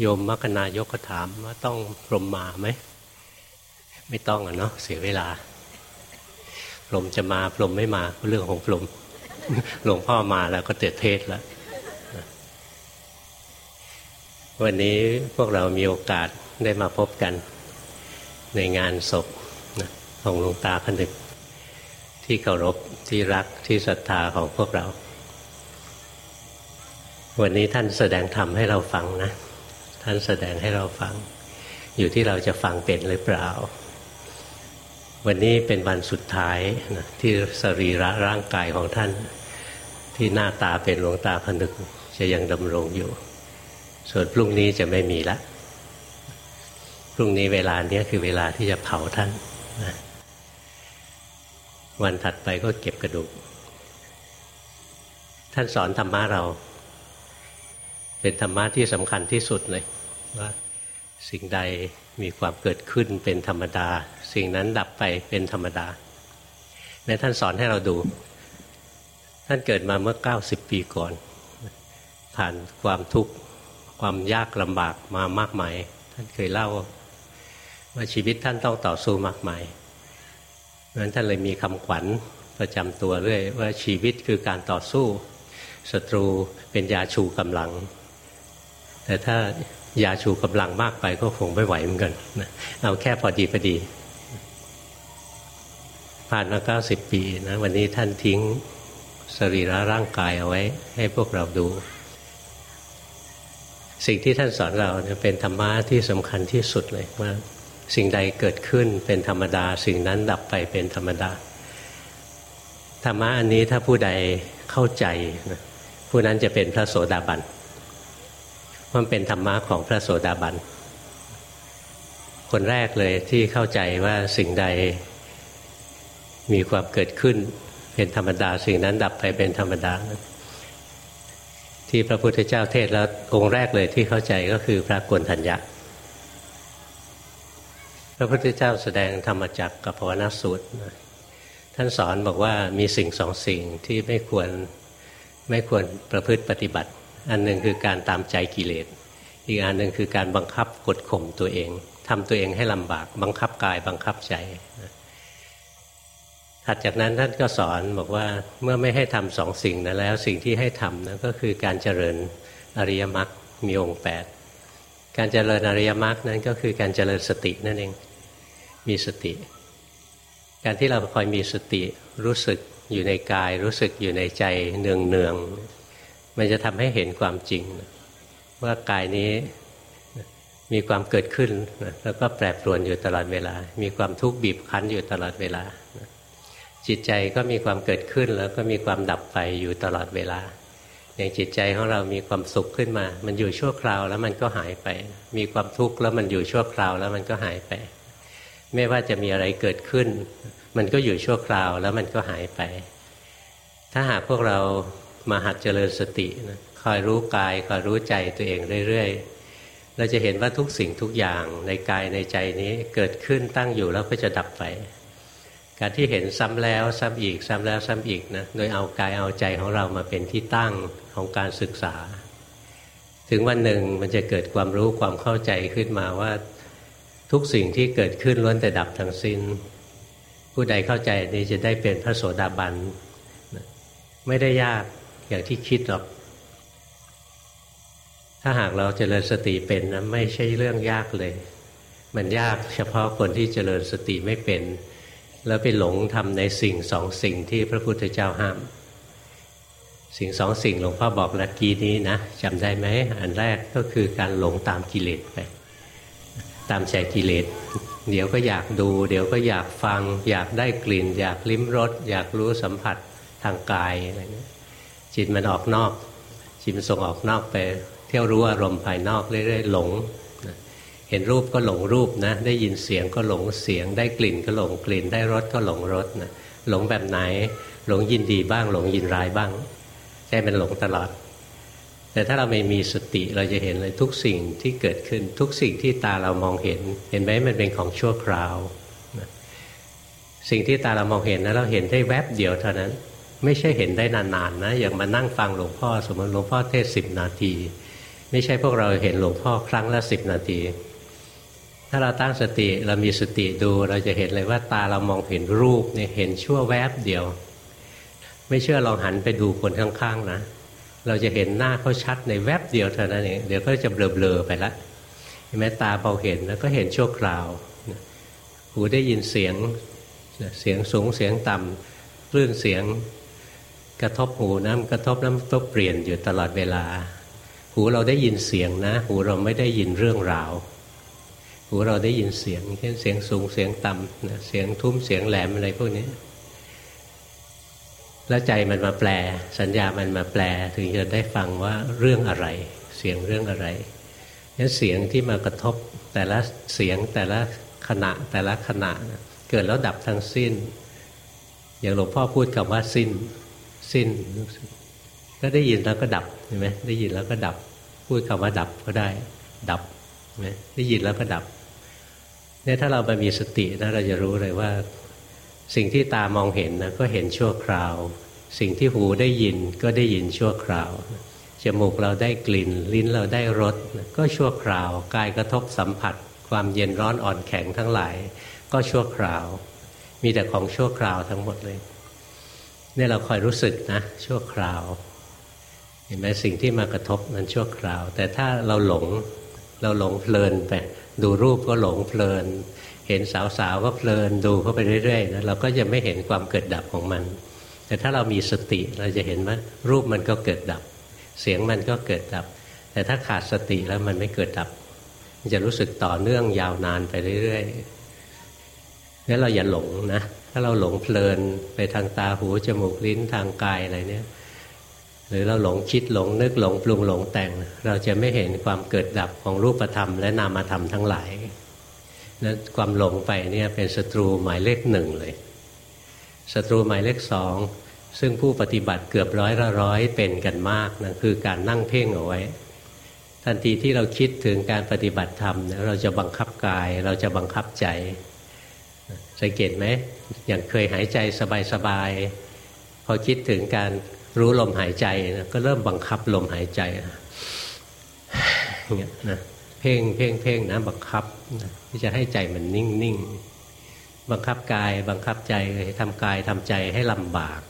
โยมมัคคณายกก็ถามว่าต้องพรมมาไหม ไม่ต้องอะเนาะเสียเวลาพรมจะมาพรมไม่มาเรื่องของพรมหลวงพ่อมาแล้วก็เตดเทศแล้ว วันนี้พวกเรามีโอกาสได้มาพบกัน ในงานศพของหลวงตาผนึก ที่เคารพที่รักที่ศรัทธาของพวกเรา วันนี้ท่านแสดงธรรมให้เราฟังนะ ท่านแสดงให้เราฟัง อยู่ที่เราจะฟังเป็นหรือเปล่า วันนี้เป็นวันสุดท้ายนะที่สรีระร่างกายของท่าน ที่หน้าตาเป็นหลวงตาผนึกจะยังดำรงอยู่ ส่วนพรุ่งนี้จะไม่มีละพรุ่งนี้เวลาเนี้ยคือเวลาที่จะเผาท่านนะวันถัดไปก็เก็บกระดูก ท่านสอนธรรมะเรา เป็นธรรมะที่สำคัญที่สุดเลยว่าสิ่งใดมีความเกิดขึ้นเป็นธรรมดา สิ่งนั้นดับไปเป็นธรรมดาในท่านสอนให้เราดู ท่านเกิดมาเมื่อ 90 ปีก่อน ผ่านความทุกข์ความยากลำบากมามากมาย ท่านเคยเล่าว่าชีวิตท่านต้องต่อสู้มากมายเพราะนั้นท่านเลยมีคำขวัญประจำตัวเรื่อยว่าชีวิตคือการต่อสู้ศัตรูเป็นยาชูกำลัง แต่ถ้ายาชูกำลังมากไปก็คงไม่ไหวเหมือนกันนะเอาแค่พอดีพอดี ผ่านมาเก้าสิบปีนะวันนี้ท่านทิ้งสรีระร่างกายเอาไว้ ให้พวกเราดู สิ่งที่ท่านสอนเราเป็นธรรมะที่สำคัญที่สุดเลยว่าสิ่งใดเกิดขึ้นเป็นธรรมดา สิ่งนั้นดับไปเป็นธรรมดา ธรรมะอันนี้ถ้าผู้ใดเข้าใจ ผู้นั้นจะเป็นพระโสดาบัน มันเป็นธรรมะของพระโสดาบัน คนแรกเลยที่เข้าใจว่าสิ่งใดมีความเกิดขึ้นเป็นธรรมดา สิ่งนั้นดับไปเป็นธรรมดา ที่พระพุทธเจ้าเทศแล้วองค์แรกเลยที่เข้าใจก็คือพระกวนทัญญะ พระพุทธเจ้าแสดงธรรมจักกับภาวนาสูตร ท่านสอนบอกว่ามีสิ่งสองสิ่งที่ไม่ควรไม่ควรประพฤติปฏิบัติ อันหนึ่งคือการตามใจกิเลส อีกอันหนึ่งคือการบังคับกดข่มตัวเองทำตัวเองให้ลำบาก บังคับกายบังคับใจถัดจากนั้นท่านก็สอนบอกว่าเมื่อไม่ให้ทำสองสิ่งนั้นแล้วสิ่งที่ให้ทำนั้นก็คือการเจริญอริยมรรคมีองค์แปดการเจริญอริยมรรคนั้นก็คือการเจริญสตินั่นเองมีสติ การที่เราคอยมีสติรู้สึกอยู่ในกาย รู้สึกอยู่ในใจเนืองเนือง มันจะทำให้เห็นความจริงว่ากายนี้มีความเกิดขึ้นแล้วก็แปรปรวนอยู่ตลอดเวลา มีความทุกข์บีบคั้นอยู่ตลอดเวลา จิตใจก็มีความเกิดขึ้นแล้วก็มีความดับไปอยู่ตลอดเวลา อย่างจิตใจของเรามีความสุขขึ้นมา มันอยู่ชั่วคราวแล้วมันก็หายไป มีความทุกข์แล้วมันอยู่ชั่วคราวแล้วมันก็หายไป ไม่ว่าจะมีอะไรเกิดขึ้น มันก็อยู่ชั่วคราวแล้วมันก็หายไป ถ้าหากพวกเรา มาหัดเจริญสตินะคอยรู้กายคอยรู้ใจตัวเองเรื่อยๆ เราจะเห็นว่าทุกสิ่งทุกอย่างในกายในใจนี้เกิดขึ้นตั้งอยู่แล้วก็จะดับไป การที่เห็นซ้ำแล้วซ้ำอีกซ้ำแล้วซ้ำอีกนะโดยเอากายเอาใจของเรามาเป็นที่ตั้งของการศึกษา ถึงวันหนึ่งมันจะเกิดความรู้ความเข้าใจขึ้นมาว่าทุกสิ่งที่เกิดขึ้นล้วนแต่ดับทั้งสิน้น ผู้ใดเข้าใจนี้จะได้เป็นพระโสดาบันไม่ได้ยาก อย่างที่คิดหรอก ถ้าหากเราเจริญสติเป็นนะไม่ใช่เรื่องยากเลย มันยากเฉพาะคนที่เจริญสติไม่เป็น แล้วไปหลงทำในสิ่งสองสิ่งที่พระพุทธเจ้าห้าม สิ่งสองสิ่งหลวงพ่อบอกละกี้นี้นะจำได้ไหมอันแรกก็คือการหลงตามกิเลสไปตามใจกิเลสเดี๋ยวก็อยากดู เดี๋ยวก็อยากฟัง อยากได้กลิ่น อยากลิ้มรส อยากรู้สัมผัสทางกายอะไรเงี้ย จิตมันออกนอก จิตมันส่งออกนอกไป เที่ยวรู้อารมณ์ภายนอกเรื่อยๆหลงเห็นรูปก็หลงรูปนะได้ยินเสียงก็หลงเสียง ได้กลิ่นก็หลงกลิ่น ได้รสก็หลงรสนะหลงแบบไหน หลงยินดีบ้าง หลงยินร้ายบ้างใจมันหลงตลอด แต่ถ้าเราไม่มีสติเราจะเห็นเลยทุกสิ่งที่เกิดขึ้นทุกสิ่งที่ตาเรามองเห็น เห็นไหมมันเป็นของชั่วคราวสิ่งที่ตาเรามองเห็นนะเราเห็นได้แวบเดียวเท่านั้น ไม่ใช่เห็นได้นานๆนะอย่างมานั่งฟังหลวงพ่อ สมมติหลวงพ่อเทศสิบนาที ไม่ใช่พวกเราเห็นหลวงพ่อครั้งละสิบนาที ถ้าเราตั้งสติเรามีสติดูเราจะเห็นเลยว่าตาเรามองเห็นรูปเนี่ยเห็นชั่วแวบเดียว ไม่เชื่อลองหันไปดูคนข้างๆนะ เราจะเห็นหน้าเขาชัดในแวบเดียวเท่านั้นเองเดี๋ยวก็จะเบลอๆไปละเห็นไหมตาเบาเห็นแล้วก็เห็นชั่วคราวหูได้ยินเสียงเสียงสูงเสียงต่ำคลื่นเสียง กระทบหูนะกระทบน้ำก็เปลี่ยนอยู่ตลอดเวลา หูเราได้ยินเสียงนะ หูเราไม่ได้ยินเรื่องราว หูเราได้ยินเสียงเช่นเสียงสูงเสียงต่ำนะเสียงทุ้มเสียงแหลมอะไรพวกนี้แล้วใจมันมาแปล สัญญามันมาแปลถึงจะได้ฟังว่าเรื่องอะไร เสียงเรื่องอะไรนั้นเสียงที่มากระทบแต่ละเสียงแต่ละขณะแต่ละขณะเกิดแล้วดับทั้งสิ้น อย่างหลวงพ่อพูดคำว่าสิ้น สิ้นก็ได้ยินแล้วก็ดับเห็นไหมได้ยินแล้วก็ดับ พูดคำว่าดับก็ได้ ดับไหมได้ยินแล้วก็ดับเนี่ยถ้าเราไปมีสตินะเราจะรู้เลยว่า สิ่งที่ตามองเห็นนะก็เห็นชั่วคราว สิ่งที่หูได้ยินก็ได้ยินชั่วคราวจมูกเราได้กลิ่น ลิ้นเราได้รสก็ชั่วคราวกายกระทบสัมผัส ความเย็นร้อนอ่อนแข็งทั้งหลาย ก็ชั่วคราว มีแต่ของชั่วคราวทั้งหมดเลย เนี่ยเราคอยรู้สึกนะ ชั่วคราว เห็นไหมสิ่งที่มากระทบมันชั่วคราว แต่ถ้าเราหลงเราหลงเพลินไปดูรูปก็หลงเพลิน เห็นสาวๆก็เพลินดูเข้าไปเรื่อยๆนะเราก็จะไม่เห็นความเกิดดับของมัน แต่ถ้าเรามีสติเราจะเห็นว่ารูปมันก็เกิดดับ เสียงมันก็เกิดดับ แต่ถ้าขาดสติแล้วมันไม่เกิดดับมันจะรู้สึกต่อเนื่องยาวนานไปเรื่อยๆงั้นเราอย่าหลงนะ ถ้าเราหลงเพลินไปทางตาหูจมูกลิ้นทางกายอะไรเนี่ยหรือเราหลงคิดหลงนึกหลงปรุงหลงแต่ง เราจะไม่เห็นความเกิดดับของรูปธรรม และนามธรรมทั้งหลายนั้นความหลงไปเนี่ยเป็นศัตรูหมายเลขหนึ่งเลยศัตรูหมายเลขสองซึ่งผู้ปฏิบัติเกือบร้อยละร้อยเป็นกันมากนะคือการนั่งเพ่งเอาไว้ ทันทีที่เราคิดถึงการปฏิบัติธรรมเราจะบังคับกาย เราจะบังคับใจสังเกตไหม อย่างเคยหายใจสบายๆพอคิดถึงการรู้ลมหายใจนะก็เริ่มบังคับลมหายใจเงี้ยนะเพ่งเพ่งเพ่งนะบังคับนะที่จะให้ใจมันนิ่งนิ่งบังคับกายบังคับใจทำกายทำใจให้ลำบาก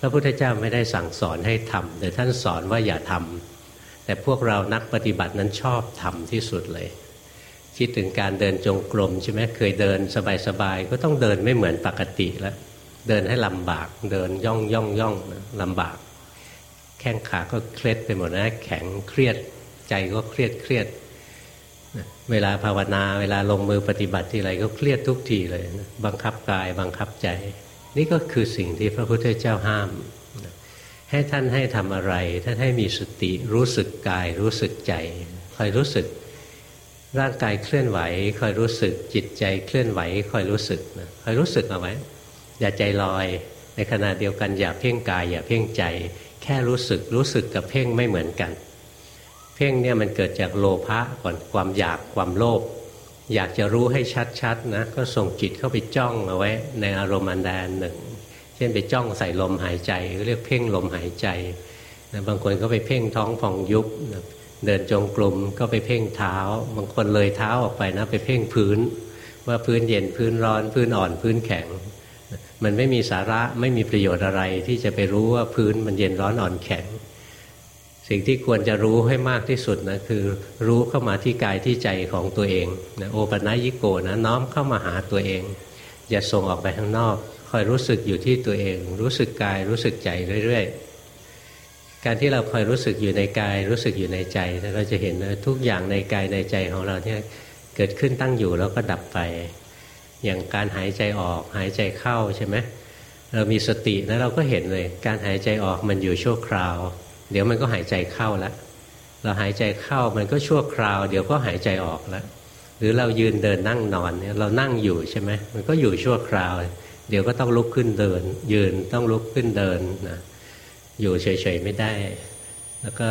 พระพุทธเจ้าไม่ได้สั่งสอนให้ทำแต่ท่านสอนว่าอย่าทำแต่พวกเรานักปฏิบัตินั้นชอบทำที่สุดเลย คิดถึงการเดินจงกรมใช่ไหมเคยเดินสบายๆก็ต้องเดินไม่เหมือนปกติแล้ว เดินให้ลำบากเดินย่องย่องย่องลำบาก แข้งขาก็เครียดไปหมดนะแข็งเครียดใจก็เครียดเครียดเวลาภาวนาเวลาลงมือปฏิบัติที่ไรก็เครียดทุกทีเลยบังคับกายบังคับใจ นี่ก็คือสิ่งที่พระพุทธเจ้าห้าม ให้ท่านให้ทำอะไร ท่านให้มีสติรู้สึกกายรู้สึกใจคอยรู้สึก ร่างกายเคลื่อนไหวคอยรู้สึก จิตใจเคลื่อนไหวคอยรู้สึกนะคอยรู้สึกเอาไว้ อย่าใจลอย ในขณะเดียวกันอย่าเพ่งกาย อย่าเพ่งใจ แค่รู้สึกรู้สึกกับเพ่งไม่เหมือนกัน เพ่งเนี่ยมันเกิดจากโลภะก่อนความอยากความโลภอยากจะรู้ให้ชัดๆนะก็ส่งจิตเข้าไปจ้องเอาไว้ ในอารมณ์อันใดอันหนึ่ง เช่นไปจ้องใส่ลมหายใจเรียกเพ่งลมหายใจนะบางคนก็ไปเพ่งท้องฟองยุบนะ เดินจงกรมก็ไปเพ่งเท้า บางคนเลยเท้าออกไปนะ ไปเพ่งพื้น ว่าพื้นเย็นพื้นร้อนพื้นอ่อนพื้นแข็ง มันไม่มีสาระไม่มีประโยชน์อะไร ที่จะไปรู้ว่าพื้นมันเย็นร้อนอ่อนแข็ง สิ่งที่ควรจะรู้ให้มากที่สุดนะคือรู้เข้ามาที่กายที่ใจของตัวเองนะโอปัญญิโกนะน้อมเข้ามาหาตัวเอง อย่าส่งออกไปข้างนอก คอยรู้สึกอยู่ที่ตัวเอง รู้สึกกายรู้สึกใจเรื่อยๆ การที่เราคอยรู้สึกอยู่ในกาย รู้สึกอยู่ในใจเราจะเห็นนะทุกอย่างในกายในใจของเราเนี่ยเกิดขึ้นตั้งอยู่แล้วก็ดับไป อย่างการหายใจออกหายใจเข้าใช่ไหมเรามีสติแล้วเราก็เห็นเลย การหายใจออกมันอยู่ชั่วคราว เดี๋ยวมันก็หายใจเข้าแล้วเราหายใจเข้ามันก็ชั่วคราว เดี๋ยวก็หายใจออกแล้วหรือเรายืนเดินนั่งนอนเนี่ยเรานั่งอยู่ใช่ไหมมันก็อยู่ชั่วคราว เดี๋ยวก็ต้องลุกขึ้นเดิน ยืนต้องลุกขึ้นเดินนะ อยู่เฉยๆไม่ได้ แล้วก็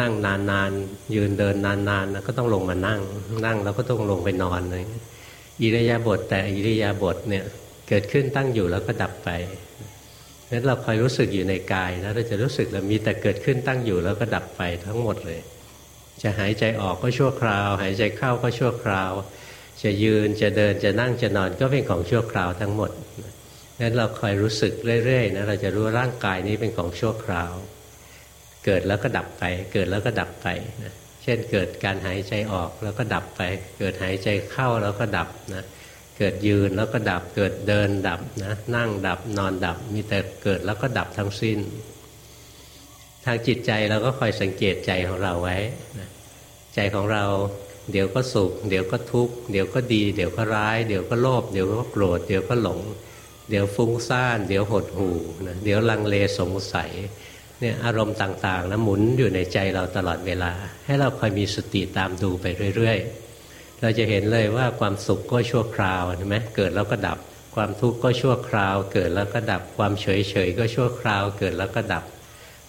นั่งนานๆยืนเดินนานๆก็ต้องลงมานั่ง นั่งแล้วก็ต้องลงไปนอนเลยอิริยาบถแต่อิริยาบถเนี่ยเกิดขึ้นตั้งอยู่แล้วก็ดับไปนั้นเราคอยรู้สึกอยู่ในกายนะเราจะรู้สึกแล้วมีแต่เกิดขึ้นตั้งอยู่แล้วก็ดับไปทั้งหมดเลยจจะหายใจออกก็ชั่วคราว หายใจเข้าก็ชั่วคราว จะยืนจะเดินจะนั่งจะนอนก็เป็นของชั่วคราวทั้งหมด งั้นเราคอยรู้สึกเรื่อยๆนะเราจะรู้ร่างกายนี้เป็นของชั่วคราว เกิดแล้วก็ดับไป เกิดแล้วก็ดับไปนะเช่นเกิดการหายใจออกแล้วก็ดับไป เกิดหายใจเข้าแล้วก็ดับนะเกิดยืนแล้วก็ดับเกิดเดินดับนะนั่งดับนอนดับ มีแต่เกิดแล้วก็ดับทั้งสิ้น ทางจิตใจเราก็คอยสังเกตใจของเราไว้นะใจของเราเดี๋ยวก็สุข เดี๋ยวก็ทุกข์เดี๋ยวก็ดี เดี๋ยวก็ร้าย เดี๋ยวก็โลภเดี๋ยวก็โกรธเดี๋ยวก็หลง เดี๋ยวฟุ้งซ่าน เดี๋ยวหดหู่นะเดี๋ยวลังเลสงสัยเนี่ยอารมณ์ต่างๆนะหมุนอยู่ในใจเราตลอดเวลา ให้เราคอยมีสติตามดูไปเรื่อยๆ เราจะเห็นเลยว่าความสุขก็ชั่วคราวใช่ไหมเกิดแล้วก็ดับ ความทุกข์ก็ชั่วคราว เกิดแล้วก็ดับ ความเฉยๆก็ชั่วคราว เกิดแล้วก็ดับ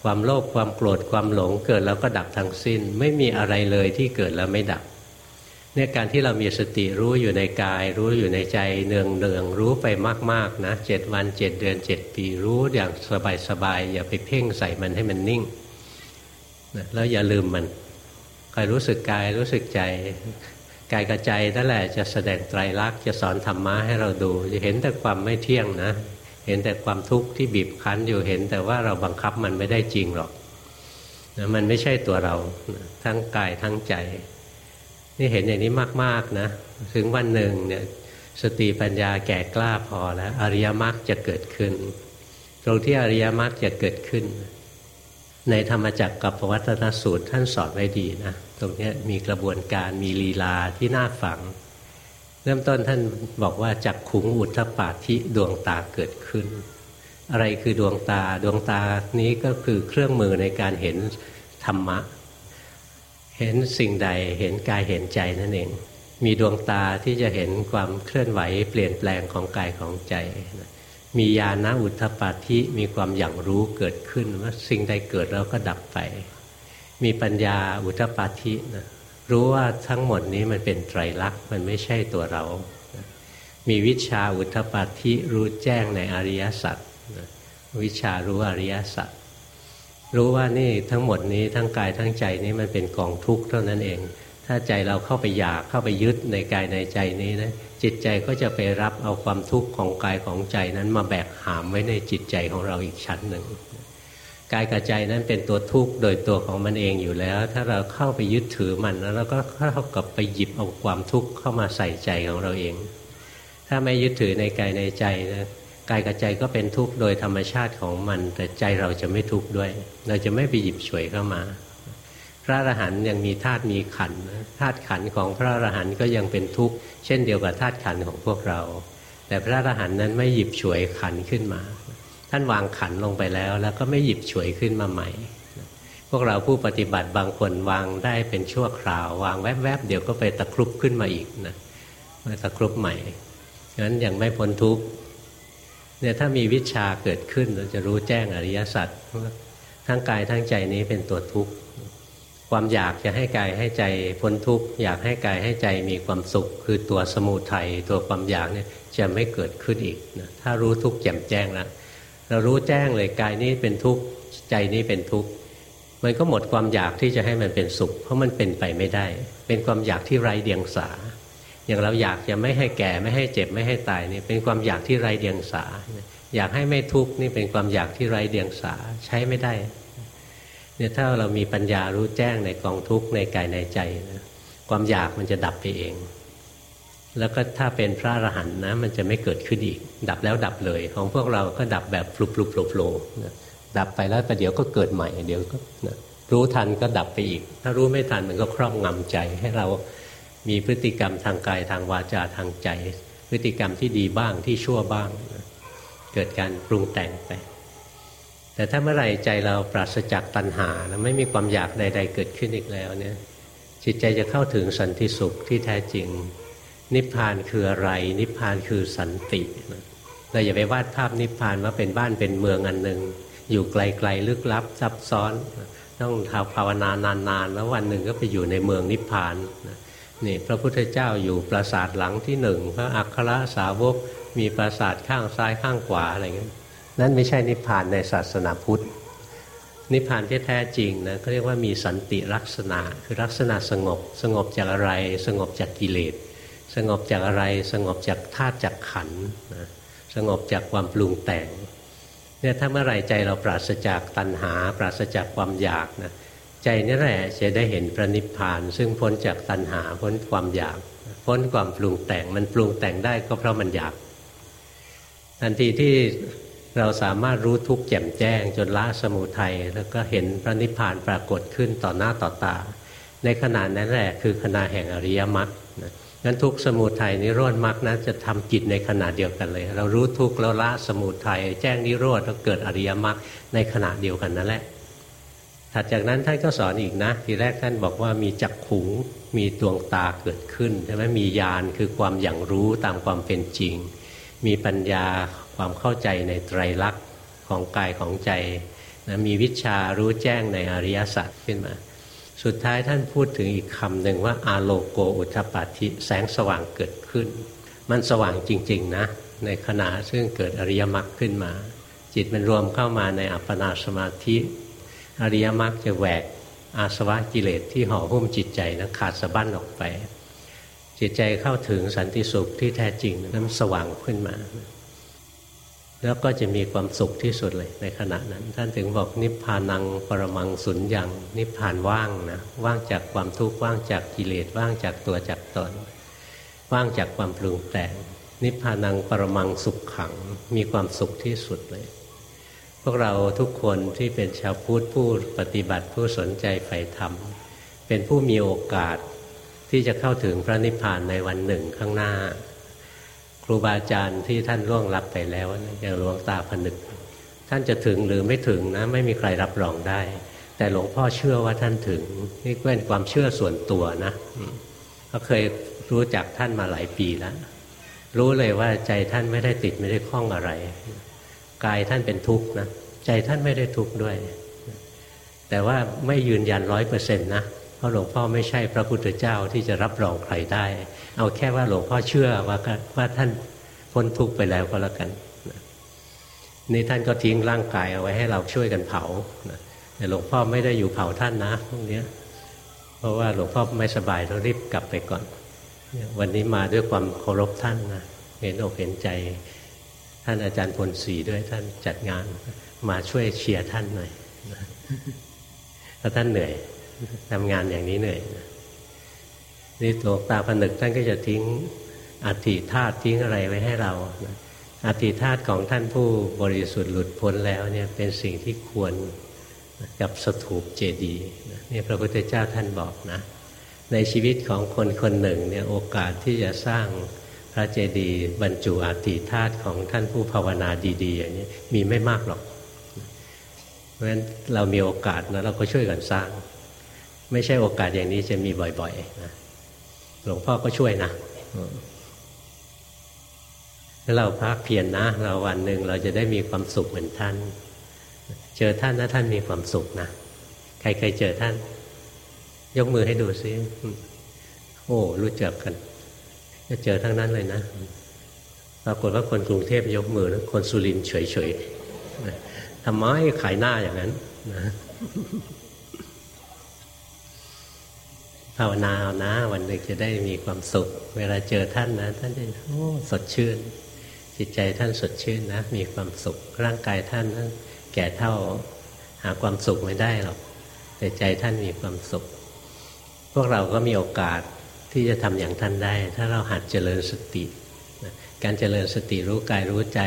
ความโลภความโกรธความหลง เกิดแล้วก็ดับทั้งสิ้น ไม่มีอะไรเลยที่เกิดแล้วไม่ดับ เนี่ยการที่เรามีสติรู้อยู่ในกาย รู้อยู่ในใจเนืองเนืองรู้ไปมากๆนะเจ็ดวันเจ็ดเดือนเจ็ดปีรู้อย่างสบายๆอย่าไปเพ่งใส่มันให้มันนิ่งนะแล้วอย่าลืมมันคอยรู้สึกกายรู้สึกใจกายกับใจนั่นแหละจะแสดงไตรลักษณ์จะสอนธรรมะให้เราดู จะเห็นแต่ความไม่เที่ยงนะ เห็นแต่ความทุกข์ที่บีบคั้นอยู่เห็นแต่ว่าเราบังคับมันไม่ได้จริงหรอกนะมันไม่ใช่ตัวเราทั้งกายทั้งใจ นี่เห็นอย่างนี้มาก ๆ นะ ถึงวันหนึ่งเนี่ยสติปัญญาแก่กล้าพอแล้ว อริยมรรคจะเกิดขึ้น ตรงที่อริยมรรคจะเกิดขึ้น ในธรรมจักรกับปวัตนสูตรท่านสอนไว้ดีนะ ตรงนี้มีกระบวนการมีลีลาที่น่าฝัง เริ่มต้นท่านบอกว่าจักขุงอุทธปาธิดวงตาเกิดขึ้น อะไรคือดวงตาดวงตานี้ก็คือเครื่องมือในการเห็นธรรมะ เห็นสิ่งใดเห็นกายเห็นใจนั่นเอง มีดวงตาที่จะเห็นความเคลื่อนไหว เปลี่ยนแปลงของกายของใจ มีญาณอุทธปาธิมีความอย่างรู้เกิดขึ้นว่าสิ่งใดเกิดแล้วก็ดับไป มีปัญญาอุทธปาธินะรู้ว่าทั้งหมดนี้มันเป็นไตรลักษณ์มันไม่ใช่ตัวเรา มีวิชาอุทธปาธิรู้แจ้งในอริยสัจวิชารู้อริยสัจ รู้ว่านี่ทั้งหมดนี้ทั้งกายทั้งใจนี้มันเป็นกองทุกข์เท่านั้นเอง ถ้าใจเราเข้าไปอยากเข้าไปยึดในกายในใจนี้นะจิตใจก็จะไปรับเอาความทุกข์ของกายของใจนั้นมาแบกหามไว้ในจิตใจของเราอีกชั้นหนึ่งกายกับใจนั้นเป็นตัวทุกข์โดยตัวของมันเองอยู่แล้ว ถ้าเราเข้าไปยึดถือมันแล้วเราก็เข้ากับไปหยิบเอาความทุกข์เข้ามาใส่ใจของเราเอง ถ้าไม่ยึดถือในกายในใจนะ กายกับใจก็เป็นทุกข์โดยธรรมชาติของมัน แต่ใจเราจะไม่ทุกข์ด้วย เราจะไม่ไปหยิบฉวยเข้ามา พระอรหันต์ยังมีธาตุมีขันธาตุขันของพระอรหันต์ก็ยังเป็นทุกข์เช่นเดียวกับธาตุขันของพวกเรา แต่พระอรหันต์นั้นไม่หยิบฉวยขันขึ้นมา ท่านวางขันลงไปแล้ว แล้วก็ไม่หยิบฉวยขึ้นมาใหม่ พวกเราผู้ปฏิบัติบางคนวางได้เป็นชั่วคราว วางแวบๆเดี๋ยวก็ไปตะครุบขึ้นมาอีกนะมาตะครุบใหม่งั้นยังไม่พ้นทุกข์ เนี่ยถ้ามีวิชาเกิดขึ้นเราจะรู้แจ้งอริยสัจทั้งกายทั้งใจนี้เป็นตัวทุกข์ความอยากจะให้กายให้ใจพ้นทุกข์อยากให้กายให้ใจมีความสุข คือตัวสมุทัยตัวความอยากเนี่ยจะไม่เกิดขึ้นอีกนะถ้ารู้ทุกข์แจ่มแจ้งแล้วเรารู้แจ้งเลยกายนี้เป็นทุกข์ใจนี้เป็นทุกข์มันก็หมดความอยากที่จะให้มันเป็นสุข เพราะมันเป็นไปไม่ได้ เป็นความอยากที่ไร้เดียงสา อย่างเราอยากจะไม่ให้แก่ไม่ให้เจ็บไม่ให้ตายนี่เป็นความอยากที่ไร้เดียงสา อยากให้ไม่ทุกข์นี่เป็นความอยากที่ไร้เดียงสาใช้ไม่ได้เนี่ยถ้าเรามีปัญญารู้แจ้งในกองทุกข์ในกายในใจนะความอยากมันจะดับไปเอง แล้วก็ถ้าเป็นพระอรหันต์นะมันจะไม่เกิดขึ้นอีก ดับแล้วดับเลย ของพวกเราก็ดับแบบฟลุปฟลุปโผล่ดับไปแล้วประเดี๋ยวก็เกิดใหม่เดี๋ยวก็นะรู้ทันก็ดับไปอีก ถ้ารู้ไม่ทันมันก็ครอบงำใจให้เรา มีพฤติกรรมทางกายทางวาจาทางใจ พฤติกรรมที่ดีบ้างที่ชั่วบ้าง เกิดการปรุงแต่งไป แต่ถ้าเมื่อไหร่ใจเราปราศจากตัณหานะไม่มีความอยากใด ๆ เกิดขึ้นอีกแล้วเนี่ยจิตใจจะเข้าถึงสันติสุขที่แท้จริง นิพพานคืออะไร นิพพานคือสันติเราอย่าไปวาดภาพนิพพานว่าเป็นบ้านเป็นเมืองอันหนึ่งอยู่ไกลๆลึกลับซับซ้อน ต้องทำภาวนานานๆ แล้ววันหนึ่งก็ไปอยู่ในเมืองนิพพานนะ นี่พระพุทธเจ้าอยู่ปราสาทหลังที่หนึ่งพระอัครสาวกมีปราสาทข้างซ้ายข้างขวาอะไรเงี้ยนั่นไม่ใช่นิพพานในศาสนาพุทธ นิพพานที่แท้จริงนะเขาเรียกว่ามีสันติลักษณะ คือลักษณะสงบ สงบจากอะไร สงบจากกิเลส สงบจากอะไร สงบจากธาตุจากขันนะสงบจากความปรุงแต่งเนี่ยถ้าเมื่อไรใจเราปราศจากตัณหา ปราศจากความอยากนะ ใจนี่แหละจะได้เห็นพระนิพพาน ซึ่งพ้นจากตัณหาพ้นความอยาก พ้นความปรุงแต่งมันปรุงแต่งได้ก็เพราะมันอยาก ทันทีที่เราสามารถรู้ทุกข์แจ่มแจ้ง จนละสมุทัยแล้วก็เห็นพระนิพพานปรากฏขึ้นต่อหน้าต่อตา ในขณะนั้นแหละคือขณะแห่งอริยมรรคงั้นทุกสมุทัยนิโรธมรรคนั้นจะทำกิจในขณะเดียวกันเลย เรารู้ทุกข์แล้วละสมุทัยแจ้งนิโรธแล้วเกิดอริยมรรคในขณะเดียวกันนั่นแหละ ถัดจากนั้นท่านก็สอนอีกนะ ทีแรกท่านบอกว่ามีจักขุงมีดวงตาเกิดขึ้นใช่ไหมมีญาณคือความอย่างรู้ตามความเป็นจริง มีปัญญาความเข้าใจในไตรลักษณ์ของกายของใจนะมีวิชารู้แจ้งในอริยสัจขึ้นมา สุดท้ายท่านพูดถึงอีกคำหนึ่งว่าอาโลโกอุทปาธิแสงสว่างเกิดขึ้น มันสว่างจริงๆนะในขณะซึ่งเกิดอริยมรรคขึ้นมา จิตมันรวมเข้ามาในอัปปนาสมาธิ อริยมรรคจะแหวกอาสวะกิเลสที่ห่อหุ้มจิตใจนะขาดสะบั้นออกไป จิตใจเข้าถึงสันติสุขที่แท้จริงนั้นสว่างขึ้นมา แล้วก็จะมีความสุขที่สุดเลยในขณะนั้น ท่านถึงบอกนิพพานังปรมังสุญญัง นิพพานว่างนะว่างจากความทุกข์ว่างจากกิเลสว่างจากตัวจากตน ว่างจากความปรุงแต่ง นิพพานังปรมังสุขขังมีความสุขที่สุดเลย วกเราทุกคนที่เป็นชาวพุทธผู้ปฏิบัติผู้สนใจใฝ่ธรรม เป็นผู้มีโอกาสที่จะเข้าถึงพระนิพพานในวันหนึ่งข้างหน้า ครูบาอาจารย์ที่ท่านล่วงลับไปแล้วอย่างหลวงตาผนึก ท่านจะถึงหรือไม่ถึงนะไม่มีใครรับรองได้ แต่หลวงพ่อเชื่อว่าท่านถึงนี่เป็นความเชื่อส่วนตัวนะเขาเคยรู้จักท่านมาหลายปีแล้วรู้เลยว่าใจท่านไม่ได้ติดไม่ได้คล้องอะไร กายท่านเป็นทุกข์นะใจท่านไม่ได้ทุกข์ด้วย แต่ว่าไม่ยืนยันร้อยเปอร์เซ็นต์นะเพราะหลวงพ่อไม่ใช่พระพุทธเจ้าที่จะรับรองใครได้ เอาแค่ว่าหลวงพ่อเชื่อว่าว่าท่านพ้นทุกข์ไปแล้วก็แล้วกันนี่ท่านก็ทิ้งร่างกายเอาไว้ให้เราช่วยกันเผาแต่หลวงพ่อไม่ได้อยู่เผาท่านนะพวกนี้เพราะว่าหลวงพ่อไม่สบายต้องรีบกลับไปก่อน วันนี้มาด้วยความเคารพท่านนะเห็นอกเห็นใจ ท่านอาจารย์พลศรีด้วยท่านจัดงานมาช่วยเชียร์ท่านหน่อยเพราะท่านเหนื่อยทำงานอย่างนี้เหนื่อยนี่หลวงตาผนึกท่านก็จะทิ้งอธิธาตุทิ้งอะไรไว้ให้เราอธิธาตุของท่านผู้บริสุทธิ์หลุดพ้นแล้วเนี่ยเป็นสิ่งที่ควรกับสถูปเจดีย์นี่พระพุทธเจ้าท่านบอกนะ ในชีวิตของคนคนหนึ่งเนี่ยโอกาสที่จะสร้าง ระเจดีย์บรรจุอธิธาตุของท่านผู้ภาวนาดีๆอย่างนี้มีไม่มากหรอก เพราะฉะนั้นเรามีโอกาสนะเราก็ช่วยกันสร้าง ไม่ใช่โอกาสอย่างนี้จะมีบ่อยๆนะหลวงพ่อก็ช่วยนะถ้าเราพักเพียรนนะ เราวันหนึ่งเราจะได้มีความสุขเหมือนท่าน เจอท่านนะท่านมีความสุขนะใครเคยเจอท่าน ยกมือให้ดูซิโอ้ รู้จักกัน จะเจอทั้งนั้นเลยนะปรากฏว่าคนกรุงเทพยกมือนะคนสุรินเฉยๆทำไมขายหน้าอย่างนั้นนะภาวนาเอานะ วันหนึ่งจะได้มีความสุข เวลาเจอท่านนะ ท่านจะโอ้สดชื่น จิตใจท่านสดชื่นนะ มีความสุข ร่างกายท่านนะแก่เท่าหาความสุขไม่ได้หรอกแต่ใจท่านมีความสุข พวกเราก็มีโอกาส ที่จะทำอย่างท่านได้ ถ้าเราหัดเจริญสติ การเจริญสติรู้กายรู้ใจ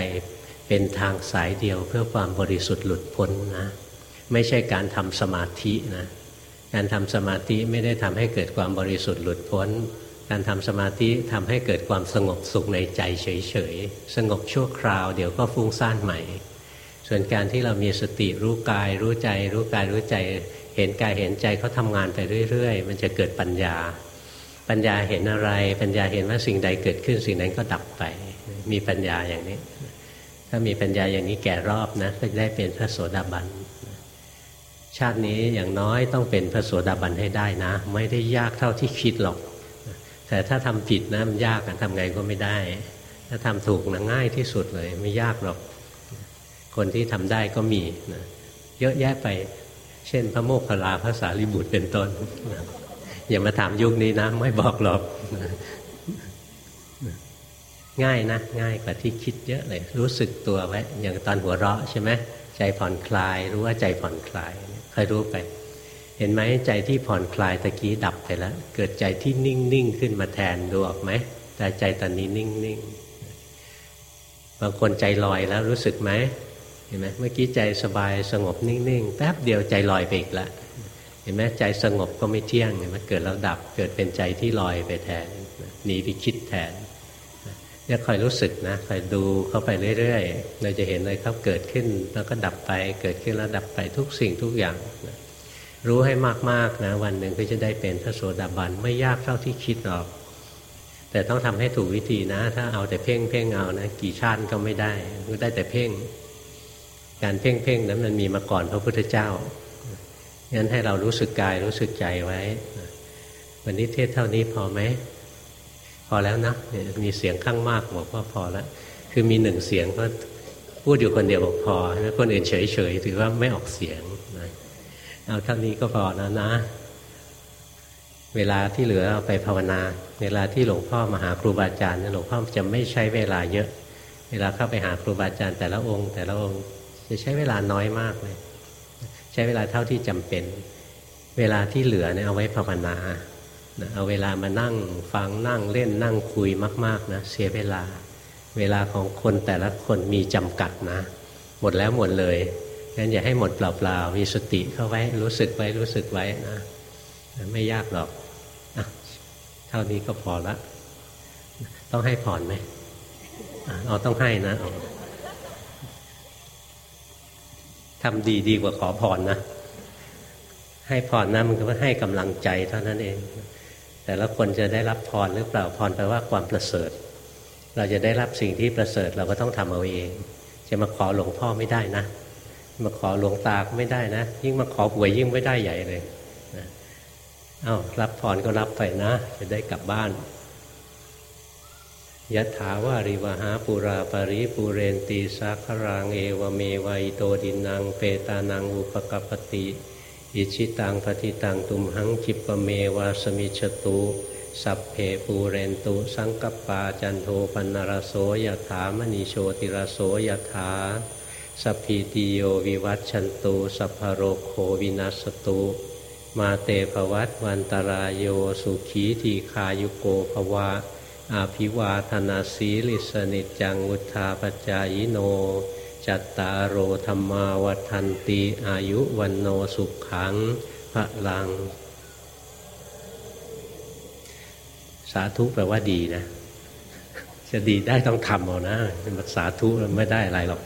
เป็นทางสายเดียวเพื่อความบริสุทธิ์หลุดพ้นนะ ไม่ใช่การทำสมาธินะการทำสมาธิไม่ได้ทำให้เกิดความบริสุทธิ์หลุดพ้น การทำสมาธิทำให้เกิดความสงบสุขในใจเฉยๆ สงบชั่วคราวเดี๋ยวก็ฟุ้งซ่านใหม่ ส่วนการที่เรามีสติรู้กาย รู้ใจ รู้กายรู้ใจ เห็นกายเห็นใจเขาทำงานไปเรื่อย ๆ มันจะเกิดปัญญา ปัญญาเห็นอะไร ปัญญาเห็นว่าสิ่งใดเกิดขึ้นสิ่งนั้นก็ดับไป มีปัญญาอย่างนี้ ถ้ามีปัญญาอย่างนี้แก่รอบนะก็จะได้เป็นพระโสดาบันชาตินี้อย่างน้อยต้องเป็นพระโสดาบันให้ได้นะ ไม่ได้ยากเท่าที่คิดหรอก แต่ถ้าทำผิดนะมันยากทำไงก็ไม่ได้ ถ้าทำถูกนะง่ายที่สุดเลย ไม่ยากหรอก คนที่ทำได้ก็มีนะเยอะแยะไป เช่นพระโมคคัลลาภาษาลิบุตรเป็นต้น อย่ามาถามยุคนี้นะ ไม่บอกหรอกง่ายนะง่ายกว่าที่คิดเยอะเลย รู้สึกตัวไว้อย่างตอนหัวเราะใช่ไหมใจผ่อนคลาย รู้ว่าใจผ่อนคลายคอยรู้ไป เห็นไหมใจที่ผ่อนคลายตะกี้ดับไปแล้ว เกิดใจที่นิ่งนิ่งขึ้นมาแทนดูออกไหมแต่ใจตอนนี้นิ่งนิ่งบางคนใจลอยแล้วรู้สึกไหมเห็นไหมเมื่อกี้ใจสบายสงบนิ่งๆแป๊บเดียวใจลอยไปอีกแล้ว ห็นไหมใจสงบก็ไม่เที่ยงเห็นไหมเกิดแล้วดับเกิดเป็นใจที่ลอยไปแทนหนีไปคิดแทนเนี่ยคอยรู้สึกนะคอยดูเข้าไปเรื่อยๆเราจะเห็นเลยครับเกิดขึ้นแล้วก็ดับไป เกิดขึ้นแล้วดับไปทุกสิ่งทุกอย่างรู้ให้มากๆนะวันหนึ่งก็จะได้เป็นพระโสดาบันไม่ยากเท่าที่คิดหรอก แต่ต้องทำให้ถูกวิธีนะ ถ้าเอาแต่เพ่งเพ่งเอานะกี่ชาติก็ไม่ได้ก็ได้แต่เพ่ง การเพ่งเพ่งนั้นมันมีมาก่อนพระพุทธเจ้า งั้นให้เรารู้สึกกายรู้สึกใจไว้ วันนี้เทศเท่านี้พอไหม พอแล้วนะมีเสียงข้างมากบอกว่าพอแล้ว คือมีหนึ่งเสียงก็พูดอยู่คนเดียวบอกพอแล้วคนอื่นเฉยๆถือว่าไม่ออกเสียงนะเอาเท่านี้ก็พอนะนะ เวลาที่เหลือเอาไปภาวนา เวลาที่หลวงพ่อมาหาครูบาอาจารย์หลวงพ่อจะไม่ใช้เวลาเยอะ เวลาเข้าไปหาครูบาอาจารย์แต่ละองค์ แต่ละองค์จะใช้เวลาน้อยมากเลย ใช้เวลาเท่าที่จำเป็น เวลาที่เหลือเนี่ยเอาไว้ภาวนาเอาเวลามานั่งฟังนั่งเล่นนั่งคุยมากๆนะเสียเวลา เวลาของคนแต่ละคนมีจำกัดนะ หมดแล้วหมดเลยงั้นอย่าให้หมดเปล่าๆมีสติเข้าไว้รู้สึกไว้รู้สึกไว้นะ ไม่ยากหรอกอเท่านี้ก็พอละ ต้องให้ผ่อนไหมเอาต้องให้นะ ทำดีดีกว่าขอพรนะ ให้พรนะมันก็ให้กำลังใจเท่านั้นเอง แต่ละคนจะได้รับพรหรือเปล่าพรแปลว่าความประเสริฐ เราจะได้รับสิ่งที่ประเสริฐเราก็ต้องทำเอาเอง จะมาขอหลวงพ่อไม่ได้นะ มาขอหลวงตาไม่ได้นะ ยิ่งมาขอหวยยิ่งไม่ได้ใหญ่เลยนะเอา้ารับพรก็รับไปนะ จะได้กลับบ้าน ยะถาวาริวหาปุราปริปุเรนตีสักรังเอวเมวัยโตดินังเปตานังอุปกปติอิชิตังปฏิตังตุมหังคิปเมวาสมิชตุ สัพเพปูเรนตุ สังกปาจันโทปันรโสยถามณีโชติรโสยถาสัพพิติโยวิวัตชันตุ สัพพโรโควินัสตุ มาเตภวัตวันตรายโยสุขีทีคายุโกภวะ อาภิวาธนาสีลิสนิจังุทธาปจายโน จัตตารโรธรรมาวัฏันตีอายุวันโนสุขขังพระลัง สาธุแปลว่าดีนะ จะดีได้ต้องทำเอานะเป็นสาธุไม่ได้อะไรหรอก